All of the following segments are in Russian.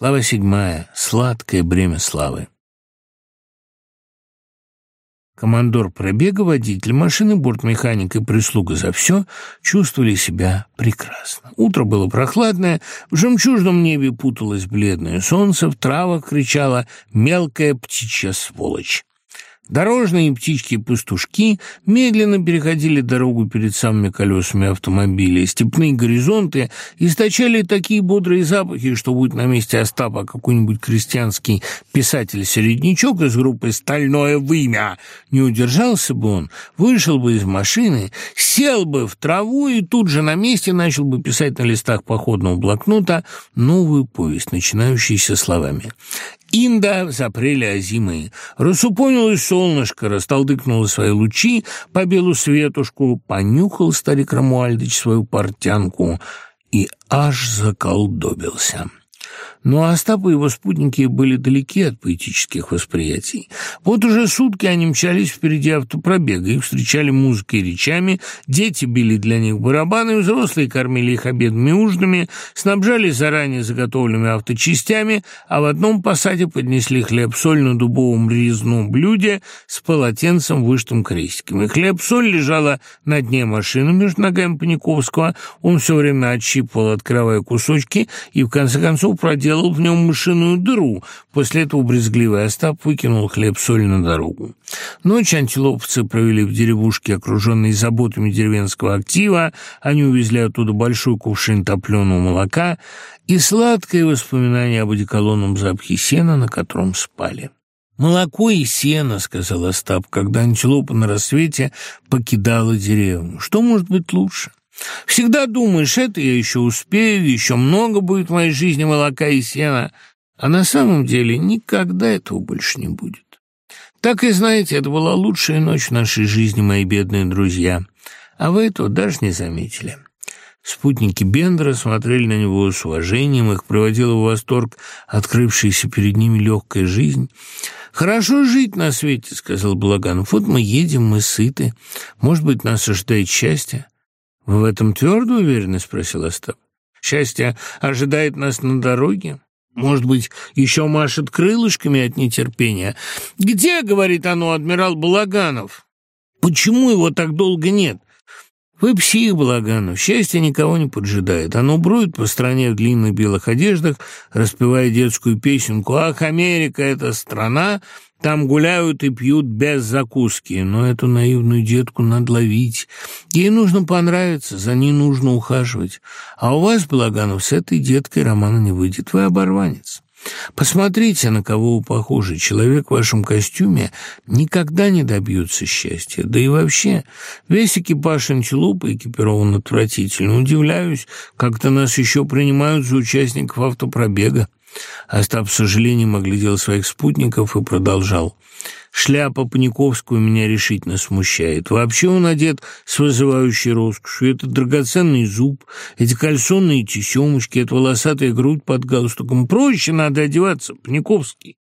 Глава седьмая. Сладкое бремя славы. Командор пробега, водитель машины, бортмеханик и прислуга за все чувствовали себя прекрасно. Утро было прохладное, в жемчужном небе путалось бледное солнце, в травах кричала мелкая птичья сволочь. Дорожные птички-пастушки медленно переходили дорогу перед самыми колесами автомобиля. Степные горизонты источали такие бодрые запахи, что будь на месте Остапа какой-нибудь крестьянский писатель-середнячок из группы «Стальное вымя», не удержался бы он, вышел бы из машины, сел бы в траву и тут же на месте начал бы писать на листах походного блокнота новую повесть, начинающуюся словами Инда запрели зимы Рассупонилось солнышко, растолдыкнуло свои лучи по белу светушку, понюхал старик Рамуальдыч свою портянку и аж заколдобился. Но Остапа и его спутники были далеки от поэтических восприятий. Вот уже сутки они мчались впереди автопробега, их встречали музыкой и речами, дети били для них барабаны, взрослые кормили их обедами и ужинами, снабжали заранее заготовленными авточастями, а в одном посаде поднесли хлеб-соль на дубовом резном блюде с полотенцем вышитым крестиком. И хлеб-соль лежала на дне машины между ногами Паниковского, он все время отщипывал, открывая кусочки, и в конце концов проделал делал в нем мышиную дыру. После этого брезгливый Остап выкинул хлеб соль на дорогу. Ночь антилопцы провели в деревушке, окруженной заботами деревенского актива. Они увезли оттуда большой кувшин топленого молока и сладкое воспоминание об одеколонном запахе сена, на котором спали. «Молоко и сено», — сказал Остап, когда антилопа на рассвете покидала деревню. «Что может быть лучше?» Всегда думаешь, это я еще успею, еще много будет в моей жизни молока и сена. А на самом деле никогда этого больше не будет. Так и знаете, это была лучшая ночь в нашей жизни, мои бедные друзья. А вы этого даже не заметили. Спутники Бендера смотрели на него с уважением, их приводило в восторг открывшаяся перед ними легкая жизнь. «Хорошо жить на свете», — сказал Благанов. «Вот мы едем, мы сыты. Может быть, нас ожидает счастье». В этом твердо уверены? — спросил Эстеп. Счастье ожидает нас на дороге. Может быть, еще машет крылышками от нетерпения. «Где, — говорит оно, — адмирал Балаганов? Почему его так долго нет? Вы псих, благо, счастье никого не поджидает. Оно брует по стране в длинных белых одеждах, распевая детскую песенку «Ах, Америка — это страна!» Там гуляют и пьют без закуски, но эту наивную детку надо ловить. Ей нужно понравиться, за ней нужно ухаживать. А у вас, Благанов, с этой деткой романа не выйдет, вы оборванец. Посмотрите, на кого вы похожи. Человек в вашем костюме никогда не добьется счастья. Да и вообще, весь экипаж антилопы экипирован отвратительно. Удивляюсь, как-то нас еще принимают за участников автопробега. Остап, к сожалению, оглядел своих спутников и продолжал шляпа Паниковскую меня решительно смущает. Вообще он одет с вызывающей роскошью. Это драгоценный зуб, эти кальсонные тесемочки, эта волосатая грудь под галстуком. Проще надо одеваться, Паниковский.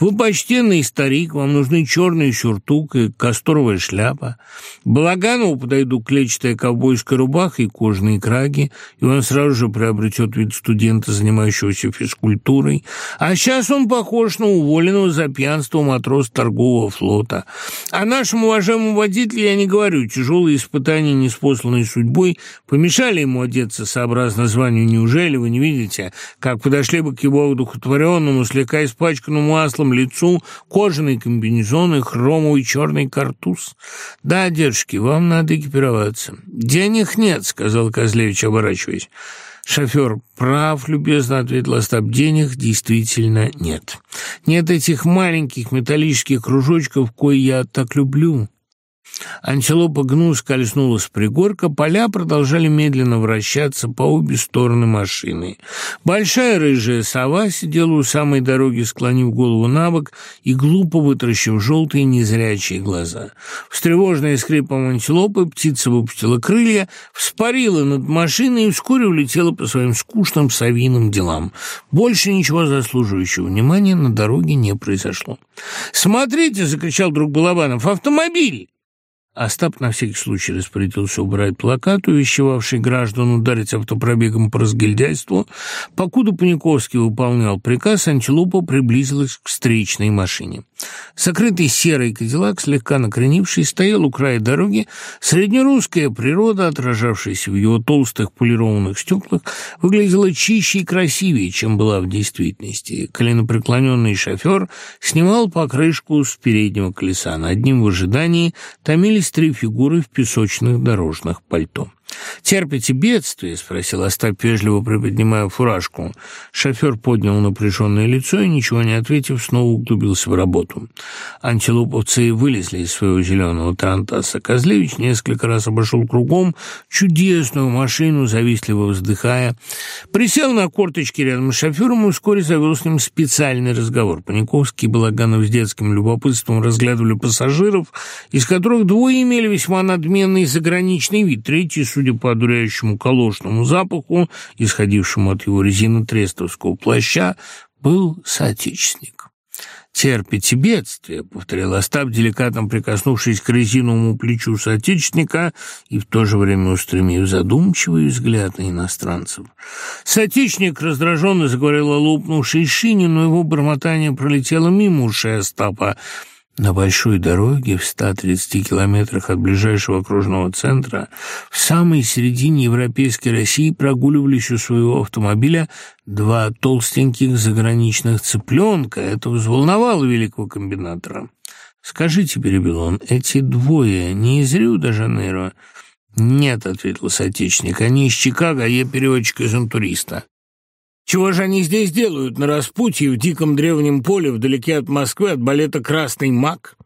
Вы почтенный старик, вам нужны черные сюртук и касторовая шляпа. Балаганову подойду клетчатая ковбойская рубаха и кожные краги, и он сразу же приобретет вид студента, занимающегося физкультурой. А сейчас он похож на уволенного за пьянство матроса торгового флота. А нашему уважаемому водителю я не говорю. Тяжелые испытания, неспосланные судьбой, помешали ему одеться сообразно званию. Неужели вы не видите, как подошли бы к его одухотворенному, слегка испачканному маслом лицу, кожаный комбинезон и хромовый черный картуз. «Да, дедушки, вам надо экипироваться». «Денег нет», — сказал Козлевич, оборачиваясь. Шофер прав, любезно ответил Остап, денег действительно нет. Нет этих маленьких металлических кружочков, кои я так люблю. Антилопа гнуско скользнула с пригорка, поля продолжали медленно вращаться по обе стороны машины. Большая рыжая сова сидела у самой дороги, склонив голову на бок и глупо вытращив желтые незрячие глаза. Встревожная скрипом антилопы птица выпустила крылья, вспарила над машиной и вскоре улетела по своим скучным совиным делам. Больше ничего заслуживающего внимания на дороге не произошло. «Смотрите!» — закричал друг Балабанов. «Автомобиль!» Остап на всякий случай распорядился убрать плакат, увещевавший граждан ударить автопробегом по разгильдяйству. Покуда Паниковский выполнял приказ, антилопа приблизилась к встречной машине. Сокрытый серый кадиллак, слегка накренивший, стоял у края дороги. Среднерусская природа, отражавшаяся в его толстых полированных стеклах, выглядела чище и красивее, чем была в действительности. Коленопреклоненный шофер снимал покрышку с переднего колеса. Над ним в ожидании томились истрив фигуры в песочных дорожных пальто. «Терпите бедствие?» — спросил, Остап вежливо приподнимая фуражку. Шофер поднял напряженное лицо и, ничего не ответив, снова углубился в работу. Антилоповцы вылезли из своего зеленого тарантаса. Козлевич несколько раз обошел кругом чудесную машину, завистливо вздыхая. Присел на корточки рядом с шофером и вскоре завел с ним специальный разговор. Паниковский и Балаганов с детским любопытством разглядывали пассажиров, из которых двое имели весьма надменный заграничный вид, третий — судя по дуляющему колошному запаху, исходившему от его резино-трестовского плаща, был соотечественник. «Терпите бедствие», — повторил Остап, деликатно прикоснувшись к резиновому плечу соотечественника и в то же время устремив задумчивый взгляд на иностранцев. Соотечественник раздраженно заговорил о лопнувшей шине, но его бормотание пролетело мимо ушей Остапа. На большой дороге в 130 километрах от ближайшего окружного центра в самой середине Европейской России прогуливались у своего автомобиля два толстеньких заграничных цыпленка. Это взволновало великого комбинатора. «Скажите, — перебил он, — эти двое не из Рио-де-Жанейро?» «Нет», — ответил соотечественник, — «они из Чикаго, а я переводчик из интуриста». Чего же они здесь делают, на распутье, в диком древнем поле, вдалеке от Москвы, от балета «Красный маг»?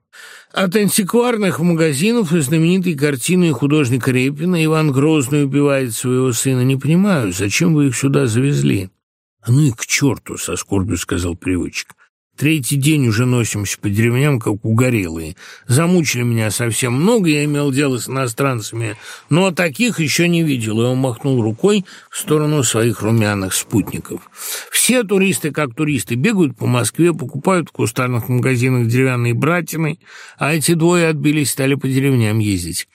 От антикварных магазинов и знаменитой картины художника Репина Иван Грозный убивает своего сына. Не понимаю, зачем вы их сюда завезли? — Ну и к черту, — со скорбью сказал привычек. Третий день уже носимся по деревням, как угорелые. Замучили меня совсем много, я имел дело с иностранцами, но таких еще не видел, и он махнул рукой в сторону своих румяных спутников. Все туристы, как туристы, бегают по Москве, покупают в кустарных магазинах деревянные братины, а эти двое отбились, стали по деревням ездить.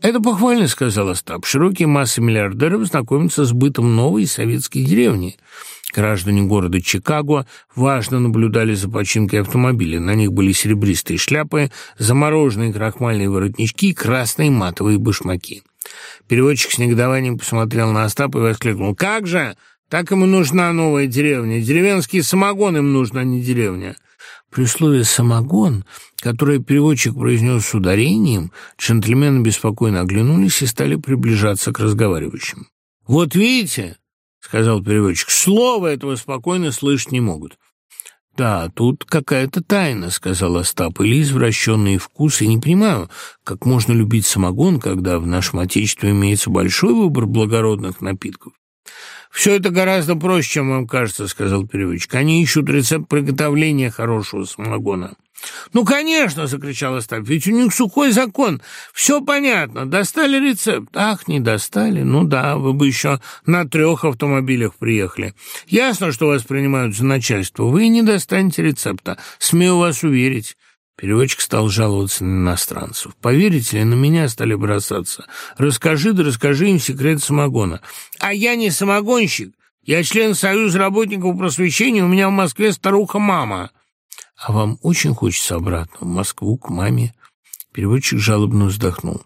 «Это похвально», — сказал Остап. «Широкие массы миллиардеров знакомятся с бытом новой советской деревни». Граждане города Чикаго важно наблюдали за починкой автомобилей. На них были серебристые шляпы, замороженные крахмальные воротнички и красные матовые башмаки. Переводчик с негодованием посмотрел на Остапа и воскликнул. «Как же! Так ему нужна новая деревня. Деревенский самогон им нужна, а не деревня». При слове «самогон», которое переводчик произнес с ударением, джентльмены беспокойно оглянулись и стали приближаться к разговаривающим. «Вот видите!» сказал переводчик. Слова этого спокойно слышать не могут. «Да, тут какая-то тайна», — сказал Остап. «Или извращенные вкусы. Не понимаю, как можно любить самогон, когда в нашем Отечестве имеется большой выбор благородных напитков?» Все это гораздо проще, чем вам кажется, сказал переводчик. Они ищут рецепт приготовления хорошего самогона. «Ну, конечно!» — закричал Остап. «Ведь у них сухой закон. Все понятно. Достали рецепт?» «Ах, не достали. Ну да, вы бы еще на трех автомобилях приехали. Ясно, что вас принимают за начальство. Вы не достанете рецепта. Смею вас уверить. Переводчик стал жаловаться на иностранцев. «Поверите ли, на меня стали бросаться. Расскажи, да расскажи им секрет самогона». «А я не самогонщик. Я член Союза работников просвещения, у меня в Москве старуха-мама». «А вам очень хочется обратно, в Москву, к маме?» Переводчик жалобно вздохнул.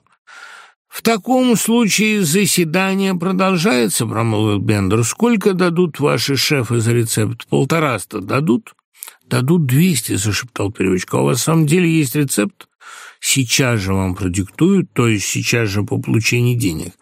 «В таком случае заседание продолжается», — промолвил Бендер. «Сколько дадут ваши шефы за рецепт? Полтораста дадут?» дадут 200 зашептал первичка а у вас в самом деле есть рецепт сейчас же вам продиктуют то есть сейчас же по получении денег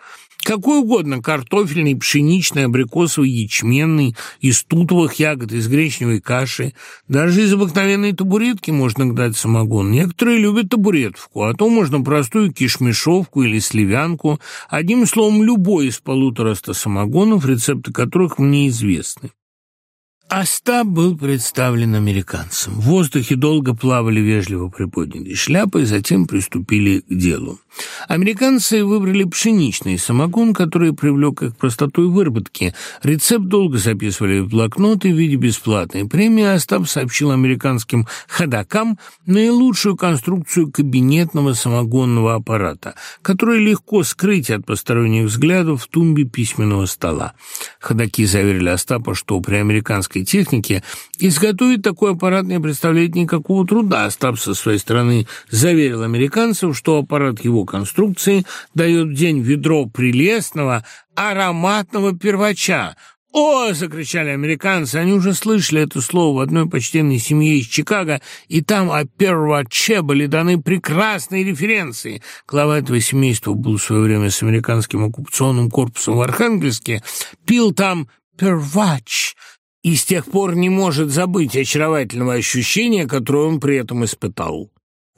какой угодно, картофельный, пшеничный, абрикосовый, ячменный, из тутовых ягод, из гречневой каши. Даже из обыкновенной табуретки можно дать самогон. Некоторые любят табуретовку, а то можно простую кишмешовку или сливянку. Одним словом, любой из полутораста самогонов, рецепты которых мне известны. Остап был представлен американцам. В воздухе долго плавали вежливо приподнятые шляпы, и затем приступили к делу. Американцы выбрали пшеничный самогон, который привлек их простотой выработки. Рецепт долго записывали в блокноты в виде бесплатной премии, а Остап сообщил американским ходакам наилучшую конструкцию кабинетного самогонного аппарата, который легко скрыть от посторонних взглядов в тумбе письменного стола. Ходаки заверили Остапа, что при американской этой техники, изготовить такой аппарат не представляет никакого труда. А Стаб со своей стороны заверил американцев, что аппарат его конструкции дает в день ведро прелестного ароматного первача, «О!» — закричали американцы. Они уже слышали это слово в одной почтенной семье из Чикаго, и там о первого были даны прекрасные референции. Глава этого семейства был в свое время с американским оккупационным корпусом в Архангельске, пил там первач и с тех пор не может забыть очаровательного ощущения, которое он при этом испытал.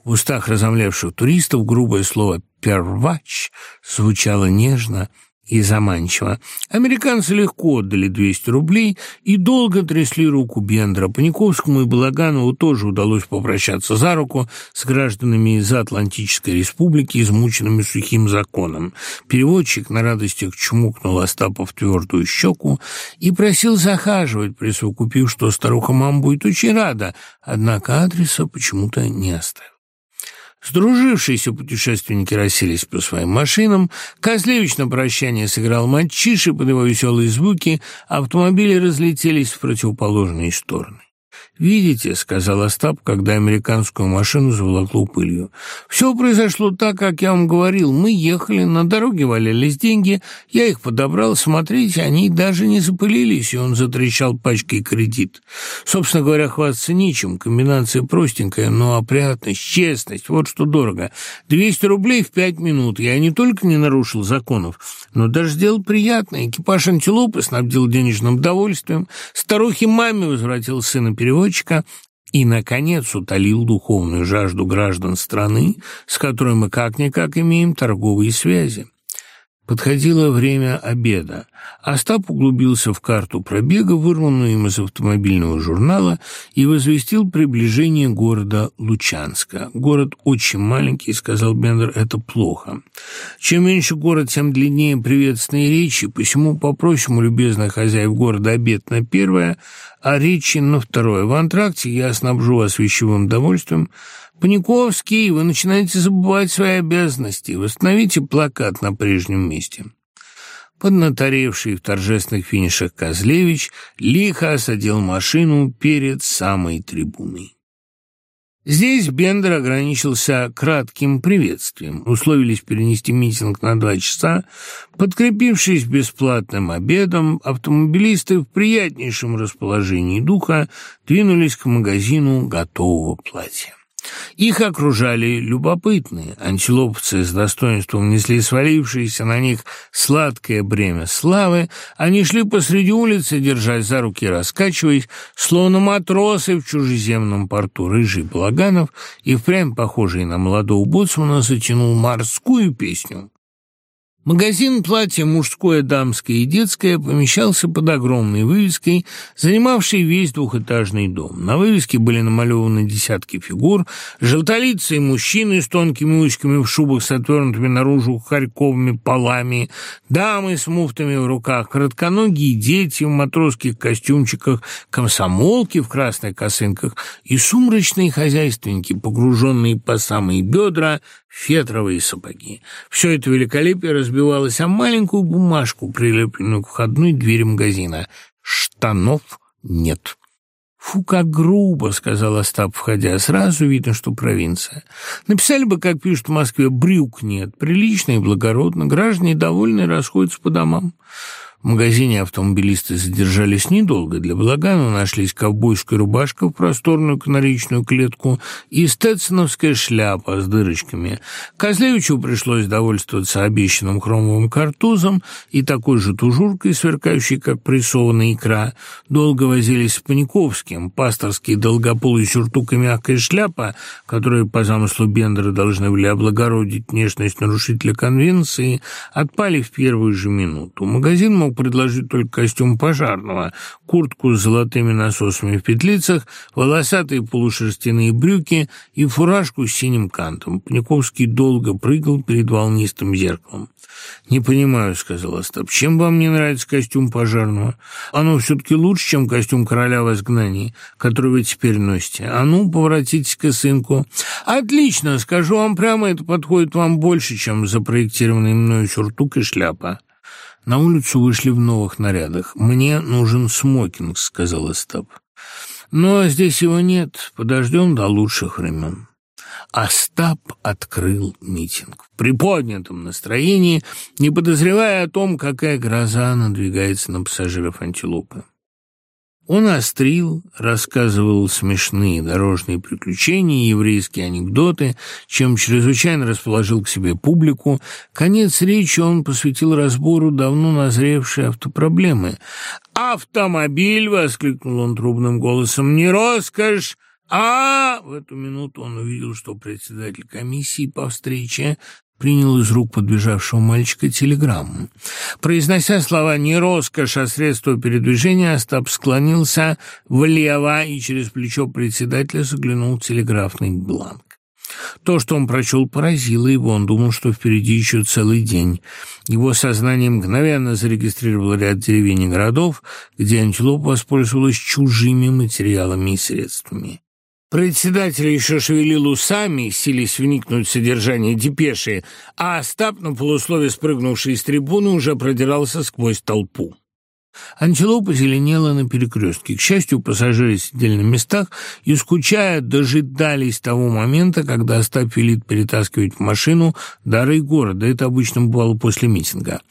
В устах разомлевших туристов грубое слово «первач» звучало нежно и заманчиво. Американцы легко отдали 200 рублей и долго трясли руку Бендера, Паниковскому и Балаганову тоже удалось попрощаться за руку с гражданами из Атлантической республики, измученными сухим законом. Переводчик на радостях чмокнул Остапа в твердую щеку и просил захаживать, присовокупив, что старуха мам будет очень рада, однако адреса почему-то не оставил. Сдружившиеся путешественники расселись по своим машинам, Козлевич на прощание сыграл матчиши под его веселые звуки, автомобили разлетелись в противоположные стороны. «Видите», — сказал Остап, когда американскую машину заволокло пылью. «Все произошло так, как я вам говорил. Мы ехали, на дороге валялись деньги, я их подобрал, смотрите, они даже не запылились», — и он затрещал пачкой кредит. Собственно говоря, хвастаться нечем, комбинация простенькая, но опрятность, честность, вот что дорого. 200 рублей в пять минут. Я не только не нарушил законов, но даже сделал приятное. Экипаж антилопы снабдил денежным удовольствием, старухе маме возвратил сына перевод, девочка и, наконец, утолил духовную жажду граждан страны, с которой мы как-никак имеем торговые связи. Подходило время обеда. Остап углубился в карту пробега, вырванную из автомобильного журнала, и возвестил приближение города Лучанска. «Город очень маленький», — сказал Бендер, — «это плохо. Чем меньше город, тем длиннее приветственные речи, посему попросим у любезных хозяев города обед на первое, а речи на второе. В антракте я снабжу вас вещевым довольствием, Паниковский, вы начинаете забывать свои обязанности. Восстановите плакат на прежнем месте». Поднаторевший в торжественных финишах Козлевич лихо осадил машину перед самой трибуной. Здесь Бендер ограничился кратким приветствием. Условились перенести митинг на два часа. Подкрепившись бесплатным обедом, автомобилисты в приятнейшем расположении духа двинулись к магазину готового платья. Их окружали любопытные. Антилопцы с достоинством несли свалившееся на них сладкое бремя славы. Они шли посреди улицы, держась за руки, раскачиваясь, словно матросы в чужеземном порту. Рыжий Балаганов и впрямь похожий на молодого боцмана затянул морскую песню. Магазин платья мужское, дамское и детское помещался под огромной вывеской, занимавшей весь двухэтажный дом. На вывеске были намалеваны десятки фигур, желтолицые мужчины с тонкими ушками в шубах с отвернутыми наружу харьковыми полами, дамы с муфтами в руках, коротконогие дети в матросских костюмчиках, комсомолки в красных косынках и сумрачные хозяйственники, погруженные по самые бедра Фетровые сапоги. Все это великолепие разбивалось о маленькую бумажку, прилепленную к входной двери магазина. Штанов нет. «Фу, как грубо!» — сказал Остап, входя. «Сразу видно, что провинция. Написали бы, как пишут в Москве, брюк нет. Прилично и благородно. Граждане довольны и расходятся по домам. В магазине автомобилисты задержались недолго. Для Благана нашлись ковбойская рубашка в просторную канаричную клетку и стетсоновская шляпа с дырочками. Козлевичу пришлось довольствоваться обещанным хромовым картузом и такой же тужуркой, сверкающей, как прессованная икра. Долго возились с Паниковским. Пасторский долгополый сюртук и мягкая шляпа, которые, по замыслу Бендера, должны были облагородить внешность нарушителя конвенции, отпали в первую же минуту. Магазин мог предложить только костюм пожарного, куртку с золотыми насосами в петлицах, волосатые полушерстяные брюки и фуражку с синим кантом. Паниковский долго прыгал перед волнистым зеркалом. «Не понимаю», — сказал Остап, — «чем вам не нравится костюм пожарного? Оно все-таки лучше, чем костюм короля в изгнании, который вы теперь носите. А ну, поворотитесь к сынку». «Отлично, скажу вам прямо, это подходит вам больше, чем запроектированный мною сюртук и шляпа». На улицу вышли в новых нарядах. «Мне нужен смокинг», — сказал Эстап. «Но здесь его нет. Подождем до лучших времен». Остап открыл митинг в приподнятом настроении, не подозревая о том, какая гроза надвигается на пассажиров антилопы. Он острил, рассказывал смешные дорожные приключения, и еврейские анекдоты, чем чрезвычайно расположил к себе публику. Конец речи он посвятил разбору давно назревшей автопроблемы. «Автомобиль!» — воскликнул он трубным голосом. «Не роскошь!» А в эту минуту он увидел, что председатель комиссии по встрече принял из рук подбежавшего мальчика телеграмму. Произнося слова «не роскошь, а средство передвижения», Остап склонился влево и через плечо председателя заглянул телеграфный бланк. То, что он прочел, поразило его. Он думал, что впереди еще целый день. Его сознание мгновенно зарегистрировало ряд деревень и городов, где антилоп воспользовалась чужими материалами и средствами. Председатель еще шевелил усами, сились вникнуть в содержание депеши, а Остап, на полуслове спрыгнувший с трибуны, уже продирался сквозь толпу. Антилопа зеленела на перекрестке. К счастью, пассажиры сидели на местах и, скучая, дожидались того момента, когда Остап велит перетаскивать в машину дары города. Это обычно бывало после митинга.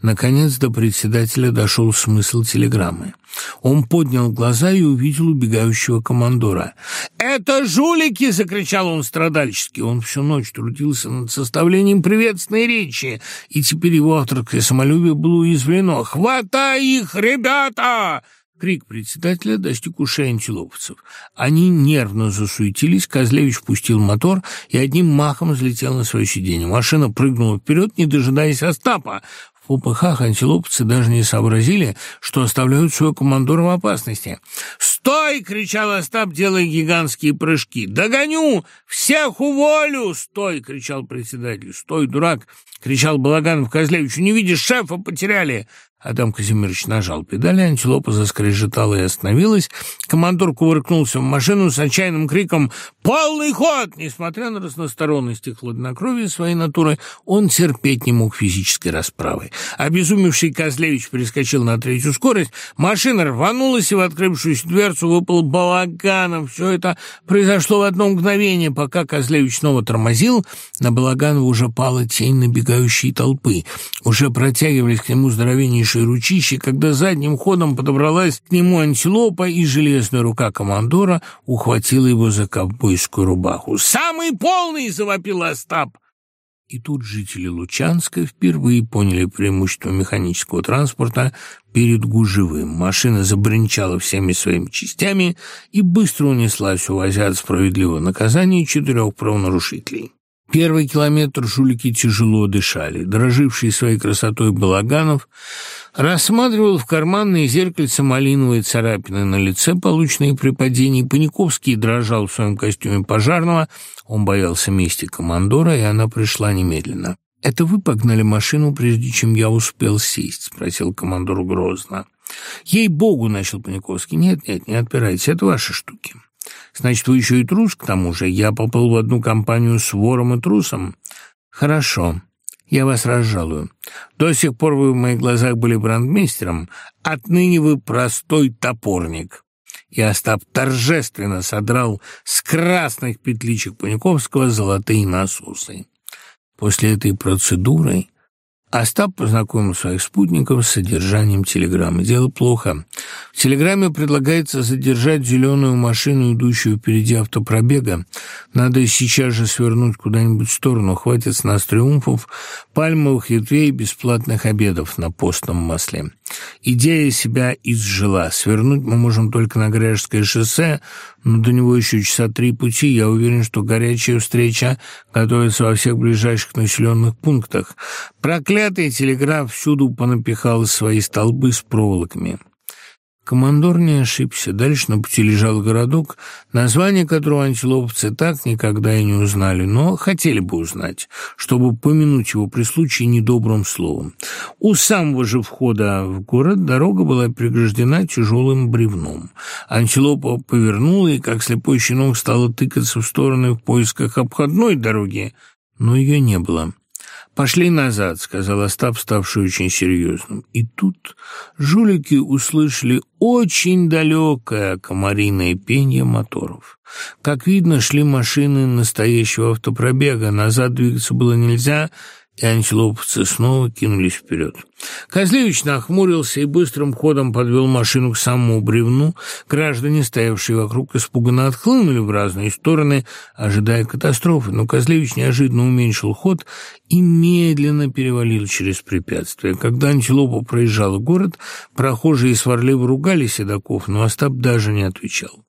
Наконец до председателя дошел смысл телеграммы. Он поднял глаза и увидел убегающего командора. «Это жулики!» — закричал он страдальчески. Он всю ночь трудился над составлением приветственной речи, и теперь его авторское самолюбие было уязвлено. «Хватай их, ребята!» Крик председателя достиг ушей антилоповцев. Они нервно засуетились, Козлевич пустил мотор и одним махом взлетел на свое сиденье. Машина прыгнула вперед, не дожидаясь Остапа у пыхах даже не сообразили, что оставляют своего командора в опасности. Стой! — кричал Остап, делая гигантские прыжки. Догоню! Всех уволю! Стой! — кричал председатель. Стой, дурак! — кричал Балаганов Козлевичу. Не видишь, шефа потеряли! Адам Казимирович нажал педали, антилопа заскрежетала и остановилась. Командор кувыркнулся в машину с отчаянным криком «Полный ход!» Несмотря на разносторонность и хладнокровие своей натуры, он терпеть не мог физической расправы. Обезумевший Козлевич перескочил на третью скорость, машина рванулась и в открывшуюся дверь сердцу выпал Балаганом, Все это произошло в одно мгновение, пока Козлевич снова тормозил, на Балаганова уже пала тень набегающей толпы. Уже протягивались к нему здоровеннейшие ручищи, когда задним ходом подобралась к нему антилопа, и железная рука командора ухватила его за ковбойскую рубаху. «Самый полный!» — завопил Остап. И тут жители Лучанска впервые поняли преимущество механического транспорта перед гужевым. Машина забринчала всеми своими частями и быстро унеслась, увозя от справедливого наказания четырех правонарушителей. Первый километр Жулики тяжело дышали. Дроживший своей красотой Балаганов рассматривал в карманное зеркальце малиновые царапины на лице, полученные при падении. Паниковский дрожал в своем костюме пожарного. Он боялся мести командора, и она пришла немедленно. «Это вы погнали машину, прежде чем я успел сесть?» — спросил командор грозно. «Ей-богу!» — начал Паниковский. «Нет, нет, не отпирайтесь, это ваши штуки». Значит, вы еще и трус к тому же. Я попал в одну компанию с вором и трусом. Хорошо. Я вас разжалую. До сих пор вы в моих глазах были брандмейстером. Отныне вы простой топорник. И Остап торжественно содрал с красных петличек Паниковского золотые насусы. После этой процедуры Остап познакомил своих спутников с содержанием телеграммы. Дело плохо. В телеграмме предлагается задержать зеленую машину, идущую впереди автопробега. Надо сейчас же свернуть куда-нибудь в сторону. Хватит с нас триумфов, пальмовых ветвей и бесплатных обедов на постном масле. Идея себя изжила. Свернуть мы можем только на Гряжское шоссе, но до него еще часа три пути. Я уверен, что горячая встреча готовится во всех ближайших населенных пунктах. Проклятие! Проклятый телеграф всюду понапихал свои столбы с проволоками. Командор не ошибся. Дальше на пути лежал городок, название которого антилоповцы так никогда и не узнали, но хотели бы узнать, чтобы помянуть его при случае недобрым словом. У самого же входа в город дорога была преграждена тяжелым бревном. Антилопа повернула и, как слепой щенок, стала тыкаться в стороны в поисках обходной дороги, но ее не было. Пошли назад, — сказала Стаб, ставший очень серьезным. И тут жулики услышали очень далекое комариное пение моторов. Как видно, шли машины настоящего автопробега, назад двигаться было нельзя — и Антилоп цеснова кинулись вперед. Козлевич нахмурился и быстрым ходом подвел машину к самому бревну. Граждане, стоявшие вокруг, испуганно отхлынули в разные стороны, ожидая катастрофы. Но Козлевич неожиданно уменьшил ход и медленно перевалил через препятствие. Когда Антилопа проезжала город, прохожие сварливо ругали Седоков, но Остап даже не отвечал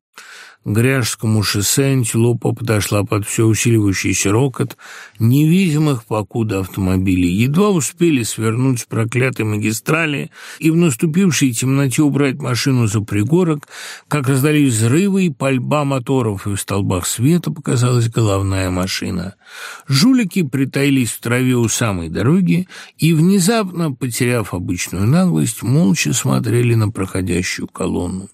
гряжскому шоссе антилопа подошла под все усиливающийся рокот невидимых покуда автомобилей. Едва успели свернуть с проклятой магистрали и в наступившей темноте убрать машину за пригорок, как раздались взрывы и пальба моторов, и в столбах света показалась головная машина. Жулики притаились в траве у самой дороги и, внезапно потеряв обычную наглость, молча смотрели на проходящую колонну.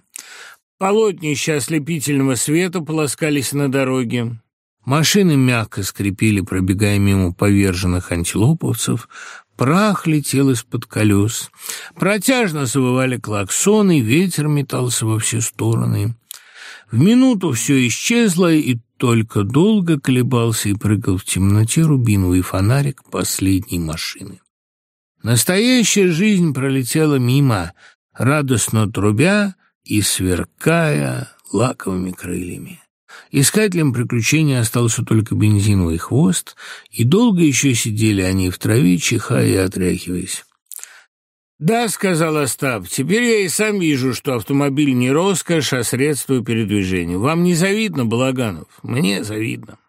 Полотни ослепительного света полоскались на дороге. Машины мягко скрипели, пробегая мимо поверженных антилоповцев. Прах летел из-под колес. Протяжно завывали клаксоны, ветер метался во все стороны. В минуту все исчезло, и только долго колебался и прыгал в темноте рубиновый фонарик последней машины. Настоящая жизнь пролетела мимо, радостно трубя, и сверкая лаковыми крыльями. Искателям приключений остался только бензиновый хвост, и долго еще сидели они в траве, чихая и отряхиваясь. «Да», — сказал Остап, — «теперь я и сам вижу, что автомобиль не роскошь, а средство передвижения. Вам не завидно, Балаганов? Мне завидно».